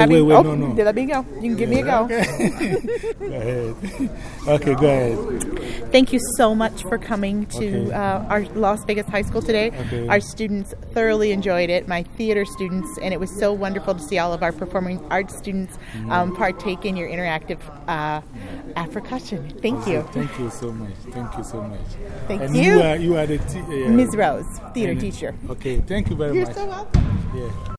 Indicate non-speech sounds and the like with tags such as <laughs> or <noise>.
Wait, wait, oh, no, no. Let me go. You can give me a go. Okay. <laughs> go ahead. Okay, go ahead. Thank you so much for coming to Okay. uh, our Las Vegas High School today. Okay. Our students thoroughly enjoyed it, my theater students, and it was so wonderful to see all of our performing arts students mm-hmm. um, partake in your interactive uh, Africussion. Thank you. Thank you so much. Thank you so much. Thank and you. you are, you are the uh, Ms. Rose, theater teacher. Okay, thank you very You're much. so welcome. yeah.